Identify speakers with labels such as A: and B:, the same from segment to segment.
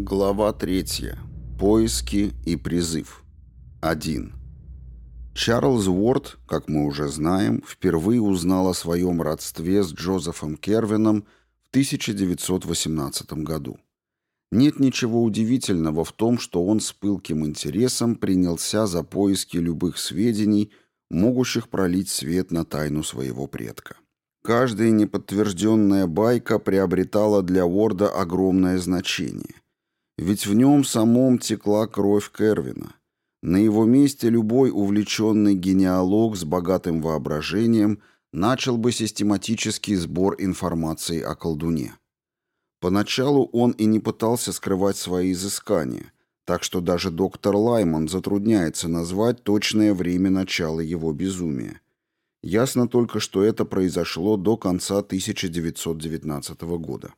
A: Глава 3. Поиски и призыв. 1. Чарльз Уорд, как мы уже знаем, впервые узнал о своем родстве с Джозефом Кервином в 1918 году. Нет ничего удивительного в том, что он с пылким интересом принялся за поиски любых сведений, могущих пролить свет на тайну своего предка. Каждая неподтвержденная байка приобретала для Уорда огромное значение – ведь в нем самом текла кровь Кервина. На его месте любой увлеченный генеалог с богатым воображением начал бы систематический сбор информации о колдуне. Поначалу он и не пытался скрывать свои изыскания, так что даже доктор Лайман затрудняется назвать точное время начала его безумия. Ясно только, что это произошло до конца 1919 года.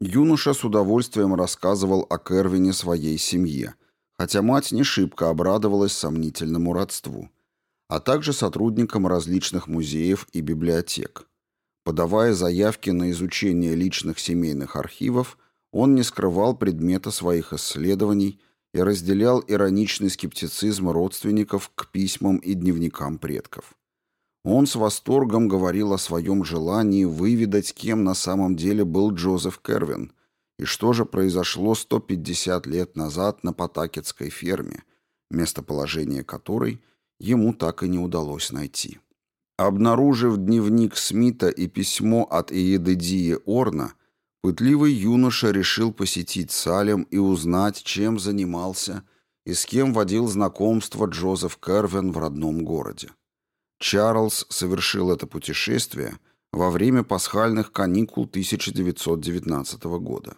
A: Юноша с удовольствием рассказывал о Кервине своей семье, хотя мать не шибко обрадовалась сомнительному родству, а также сотрудникам различных музеев и библиотек. Подавая заявки на изучение личных семейных архивов, он не скрывал предмета своих исследований и разделял ироничный скептицизм родственников к письмам и дневникам предков. Он с восторгом говорил о своем желании выведать, кем на самом деле был Джозеф Кервин и что же произошло 150 лет назад на Потакетской ферме, местоположение которой ему так и не удалось найти. Обнаружив дневник Смита и письмо от Иедедии Орна, пытливый юноша решил посетить Салем и узнать, чем занимался и с кем водил знакомство Джозеф Кервин в родном городе. Чарльз совершил это путешествие во время пасхальных каникул 1919 года.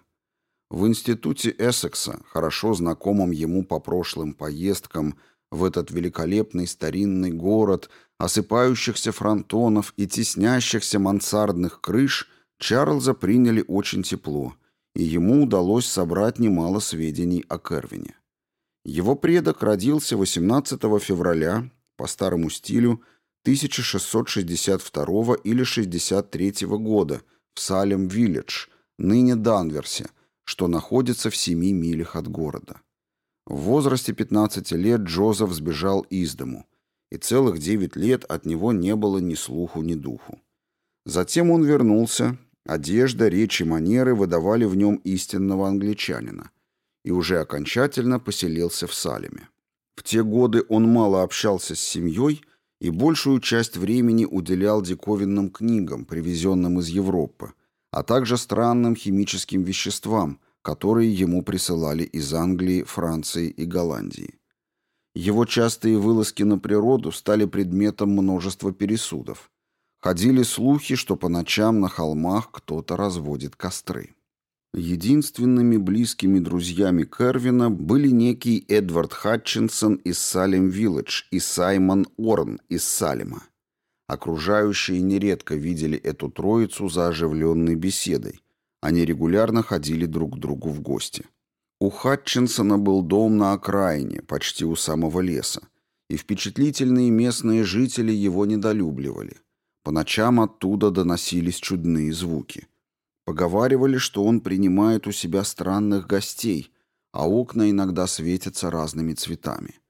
A: В институте Эссекса, хорошо знакомом ему по прошлым поездкам в этот великолепный старинный город, осыпающихся фронтонов и теснящихся мансардных крыш, Чарльза приняли очень тепло, и ему удалось собрать немало сведений о Кервине. Его предок родился 18 февраля по старому стилю 1662 или 63 года в Салем-Виллидж, ныне Данверсе, что находится в 7 милях от города. В возрасте 15 лет Джозеф сбежал из дому, и целых 9 лет от него не было ни слуху, ни духу. Затем он вернулся, одежда, речь и манеры выдавали в нем истинного англичанина, и уже окончательно поселился в Салеме. В те годы он мало общался с семьей, и большую часть времени уделял диковинным книгам, привезенным из Европы, а также странным химическим веществам, которые ему присылали из Англии, Франции и Голландии. Его частые вылазки на природу стали предметом множества пересудов. Ходили слухи, что по ночам на холмах кто-то разводит костры. Единственными близкими друзьями Кервина были некий Эдвард Хатчинсон из Салем-Вилледж и Саймон Орн из Салема. Окружающие нередко видели эту троицу за оживленной беседой. Они регулярно ходили друг к другу в гости. У Хатчинсона был дом на окраине, почти у самого леса, и впечатлительные местные жители его недолюбливали. По ночам оттуда доносились чудные звуки. Поговаривали, что он принимает у себя странных гостей, а окна иногда светятся разными цветами.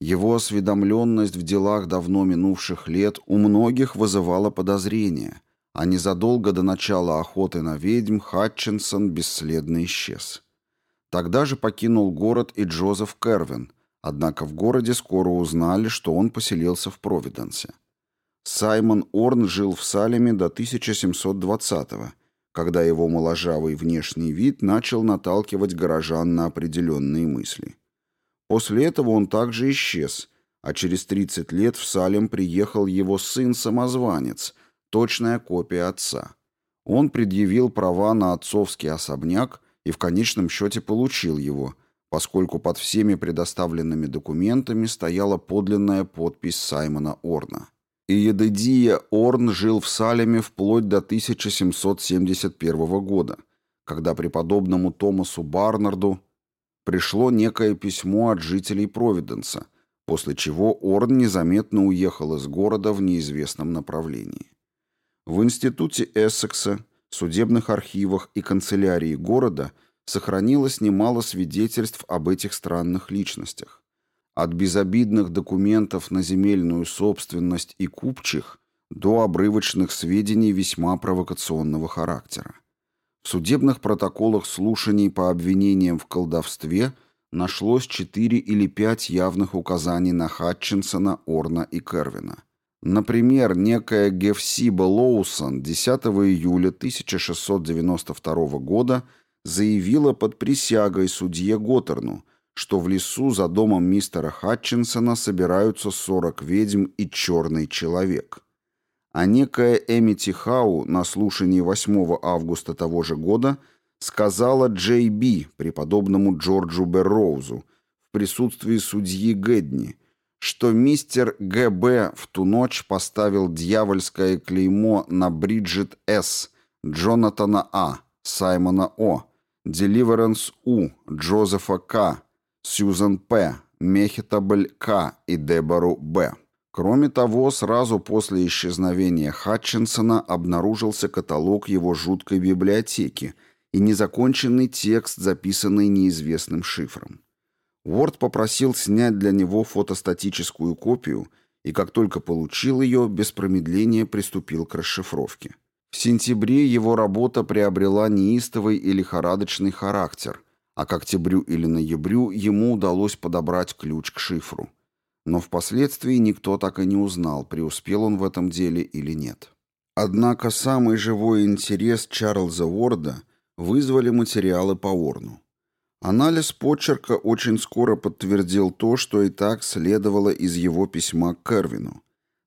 A: Его осведомленность в делах давно минувших лет у многих вызывала подозрения, а незадолго до начала охоты на ведьм Хатчинсон бесследно исчез. Тогда же покинул город и Джозеф Кервин, однако в городе скоро узнали, что он поселился в Провиденсе. Саймон Орн жил в Салеме до 1720 года когда его моложавый внешний вид начал наталкивать горожан на определенные мысли. После этого он также исчез, а через 30 лет в Салем приехал его сын-самозванец, точная копия отца. Он предъявил права на отцовский особняк и в конечном счете получил его, поскольку под всеми предоставленными документами стояла подлинная подпись Саймона Орна. Иедедия Орн жил в Салеме вплоть до 1771 года, когда преподобному Томасу Барнарду пришло некое письмо от жителей Провиденса, после чего Орн незаметно уехал из города в неизвестном направлении. В институте Эссекса, судебных архивах и канцелярии города сохранилось немало свидетельств об этих странных личностях. От безобидных документов на земельную собственность и купчих до обрывочных сведений весьма провокационного характера. В судебных протоколах слушаний по обвинениям в колдовстве нашлось четыре или пять явных указаний на Хатчинсона, Орна и Кервина. Например, некая Гефсиба Лоусон 10 июля 1692 года заявила под присягой судье Готтерну, что в лесу за домом мистера Хатчинсона собираются 40 ведьм и черный человек. А некая Эмити Хау на слушании 8 августа того же года сказала Джей Би, преподобному Джорджу Берроузу, в присутствии судьи Гэдни, что мистер Г.Б. в ту ночь поставил дьявольское клеймо на Бриджит С., Джонатана А., Саймона О., Деливеренс У., Джозефа К., Сьюзен П., Мехитабль К. и Дебору Б. Кроме того, сразу после исчезновения Хатчинсона обнаружился каталог его жуткой библиотеки и незаконченный текст, записанный неизвестным шифром. Уорд попросил снять для него фотостатическую копию и, как только получил ее, без промедления приступил к расшифровке. В сентябре его работа приобрела неистовый и лихорадочный характер, а к октябрю или ноябрю ему удалось подобрать ключ к шифру. Но впоследствии никто так и не узнал, преуспел он в этом деле или нет. Однако самый живой интерес Чарльза Уорда вызвали материалы по Орну. Анализ почерка очень скоро подтвердил то, что и так следовало из его письма к Кервину.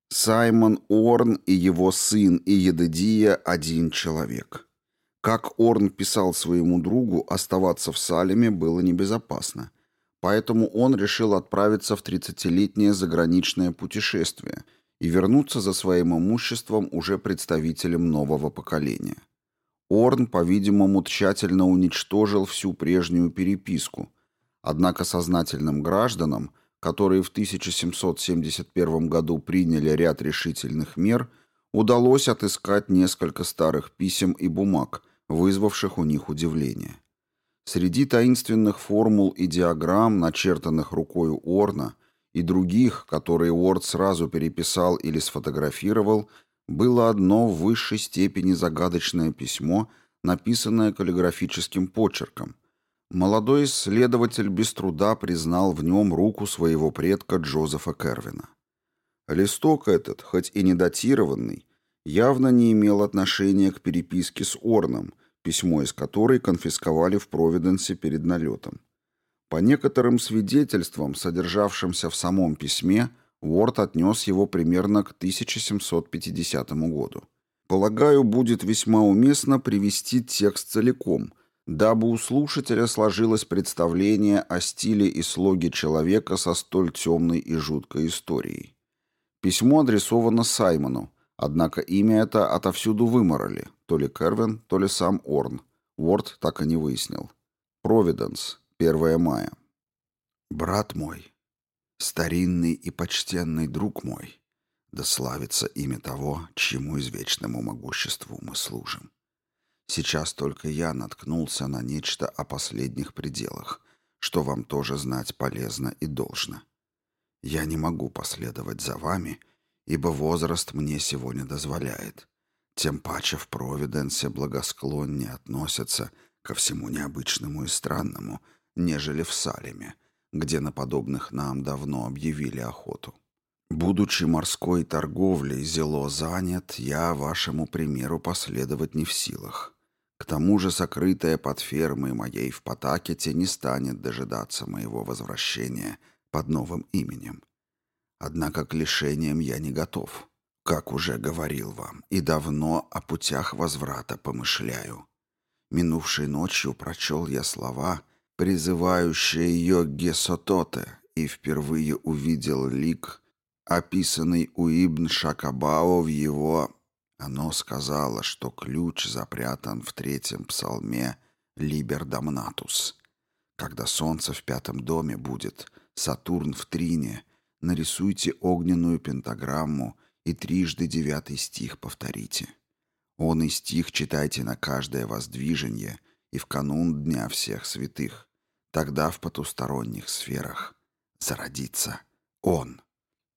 A: Саймон Орн и его сын и Едедия – один человек. Как Орн писал своему другу, оставаться в Салеме было небезопасно. Поэтому он решил отправиться в 30-летнее заграничное путешествие и вернуться за своим имуществом уже представителем нового поколения. Орн, по-видимому, тщательно уничтожил всю прежнюю переписку, однако сознательным гражданам, которые в 1771 году приняли ряд решительных мер, удалось отыскать несколько старых писем и бумаг, вызвавших у них удивление. Среди таинственных формул и диаграмм, начертанных рукой Орна, и других, которые Уорд сразу переписал или сфотографировал, было одно в высшей степени загадочное письмо, написанное каллиграфическим почерком. Молодой исследователь без труда признал в нем руку своего предка Джозефа Кервина. Листок этот, хоть и не датированный, явно не имел отношения к переписке с Орном, письмо из которой конфисковали в Провиденсе перед налетом. По некоторым свидетельствам, содержавшимся в самом письме, Уорд отнес его примерно к 1750 году. Полагаю, будет весьма уместно привести текст целиком, дабы у слушателя сложилось представление о стиле и слоге человека со столь темной и жуткой историей. Письмо адресовано Саймону, однако имя это отовсюду выморали, то ли Кервин, то ли сам Орн. Уорд так и не выяснил. Провиденс, 1 мая. «Брат мой, старинный и почтенный друг мой, да славится имя того, чему извечному могуществу мы служим. Сейчас только я наткнулся на нечто о последних пределах, что вам тоже знать полезно и должно. Я не могу последовать за вами, ибо возраст мне сегодня дозволяет. Тем паче в Провиденсе благосклоннее относятся ко всему необычному и странному, нежели в Салеме — где на подобных нам давно объявили охоту. Будучи морской торговлей зело занят, я вашему примеру последовать не в силах. К тому же сокрытая под фермой моей в Потакете не станет дожидаться моего возвращения под новым именем. Однако к лишениям я не готов, как уже говорил вам, и давно о путях возврата помышляю. Минувшей ночью прочел я слова — призывающая Йогге Сототе, и впервые увидел лик, описанный у Ибн Шакабао в его... Оно сказало, что ключ запрятан в третьем псалме «Либер Дамнатус». Когда солнце в пятом доме будет, Сатурн в трине, нарисуйте огненную пентаграмму и трижды девятый стих повторите. Он и стих читайте на каждое воздвижение и в канун Дня всех святых. Тогда в потусторонних сферах зародится Он.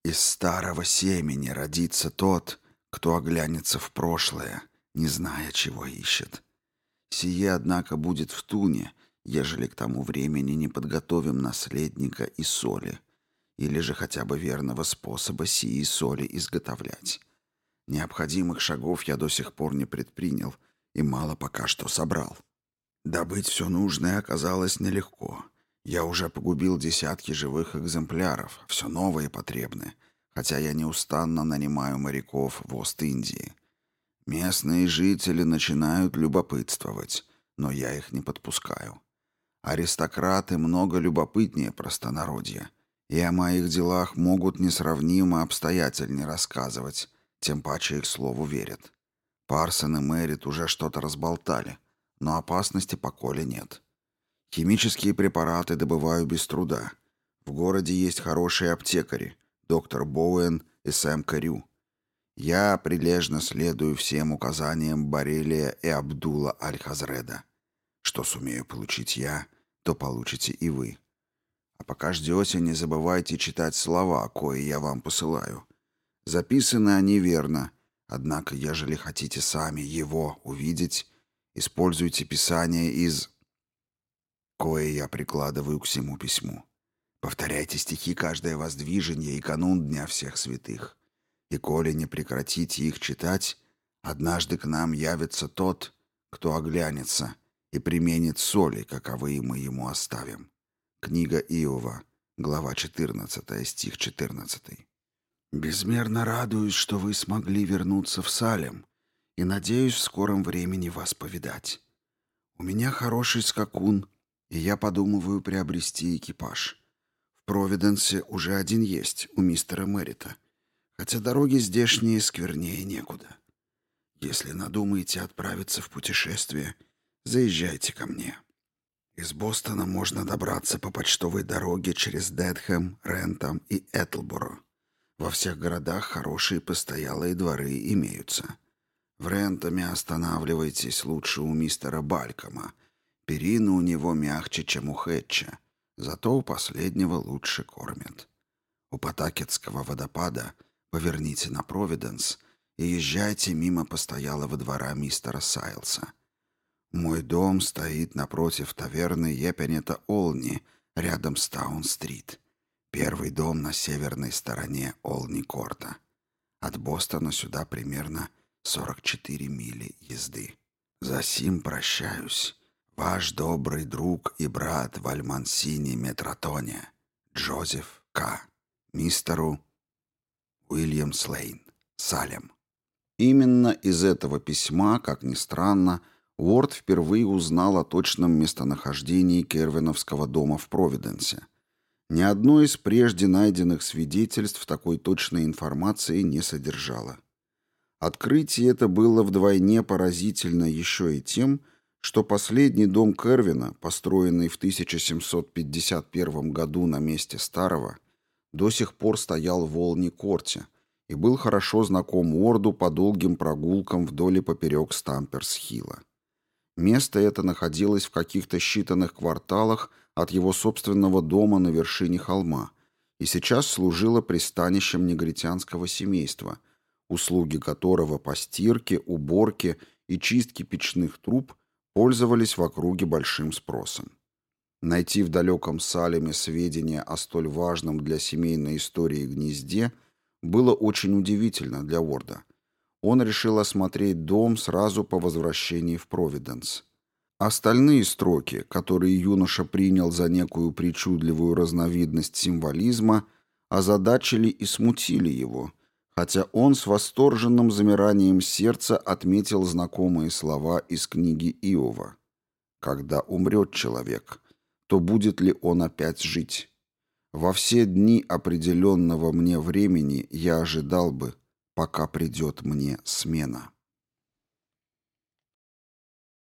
A: Из старого семени родится тот, кто оглянется в прошлое, не зная, чего ищет. Сие, однако, будет в туне, ежели к тому времени не подготовим наследника и соли, или же хотя бы верного способа сии соли изготовлять. Необходимых шагов я до сих пор не предпринял и мало пока что собрал. Добыть все нужное оказалось нелегко. Я уже погубил десятки живых экземпляров, все новые потребны, хотя я неустанно нанимаю моряков в Ост-Индии. Местные жители начинают любопытствовать, но я их не подпускаю. Аристократы много любопытнее простонародья, и о моих делах могут несравнимо обстоятельнее рассказывать, тем паче их слову верят. Парсон и Мэрит уже что-то разболтали, но опасности по Коле нет. Химические препараты добываю без труда. В городе есть хорошие аптекари, доктор Боуэн и Сэм Карю. Я прилежно следую всем указаниям Барелия и Абдула Аль-Хазреда. Что сумею получить я, то получите и вы. А пока ждете, не забывайте читать слова, кои я вам посылаю. Записаны они верно, однако, ежели хотите сами его увидеть, используйте писание из... кое я прикладываю к всему письму. Повторяйте стихи каждое воздвижение и канун Дня Всех Святых. И коли не прекратите их читать, однажды к нам явится тот, кто оглянется и применит соли, каковы мы ему оставим. Книга Иова, глава 14, стих 14. «Безмерно радуюсь, что вы смогли вернуться в Салем, и надеюсь в скором времени вас повидать. У меня хороший скакун, и я подумываю приобрести экипаж. В Провиденсе уже один есть, у мистера Мэрита, хотя дороги здешние сквернее некуда. Если надумаете отправиться в путешествие, заезжайте ко мне». Из Бостона можно добраться по почтовой дороге через Дедхэм, Рентам и Этлборо. Во всех городах хорошие постоялые дворы имеются. В Рентаме останавливайтесь лучше у мистера Балькома. Перина у него мягче, чем у Хэтча, зато у последнего лучше кормят. У Потакетского водопада поверните на Провиденс и езжайте мимо постоялого двора мистера Сайлса. Мой дом стоит напротив таверны Епенета Олни, рядом с Таун-стрит. Первый дом на северной стороне Олни-Корта. От Бостона сюда примерно 44 мили езды. За сим прощаюсь. Ваш добрый друг и брат в Альмансине Метротоне, Джозеф К. Мистеру Уильям Слейн, Салем. Именно из этого письма, как ни странно, Уорд впервые узнал о точном местонахождении Кервиновского дома в Провиденсе. Ни одно из прежде найденных свидетельств такой точной информации не содержало. Открытие это было вдвойне поразительно еще и тем, что последний дом Кервина, построенный в 1751 году на месте старого, до сих пор стоял в Волне-Корте и был хорошо знаком Уорду по долгим прогулкам вдоль и поперек Стамперс-Хилла. Место это находилось в каких-то считанных кварталах от его собственного дома на вершине холма и сейчас служило пристанищем негритянского семейства, услуги которого по стирке, уборке и чистке печных труб пользовались в округе большим спросом. Найти в далеком Салеме сведения о столь важном для семейной истории гнезде было очень удивительно для Орда – он решил осмотреть дом сразу по возвращении в Провиденс. Остальные строки, которые юноша принял за некую причудливую разновидность символизма, озадачили и смутили его, хотя он с восторженным замиранием сердца отметил знакомые слова из книги Иова. «Когда умрет человек, то будет ли он опять жить? Во все дни определенного мне времени я ожидал бы, пока придет мне смена.